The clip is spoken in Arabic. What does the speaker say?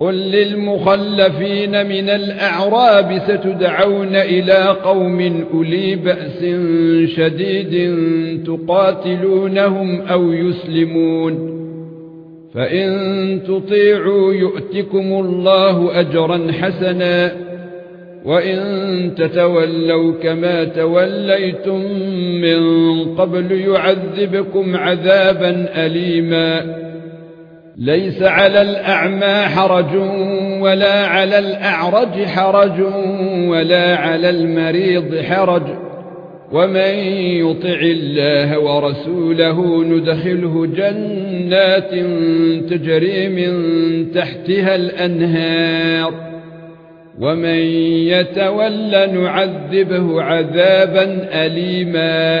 قل للمخلفين من الأعراب ستدعون إلى قوم أولي بأس شديد تقاتلونهم أو يسلمون. فإن تطيعوا يؤتكم الله أجرا حسنا وإن تتولوا كما توليتم من قبل يعذبكم عذابا أليما. ليس على الأعمى حرج ولا على الأعرج حرج ولا على المريض حرج. ومن يطع الله ورسوله ندخله جنات تجري من تحتها الأنهار. ومن يتول نعذبه عذابا أليما.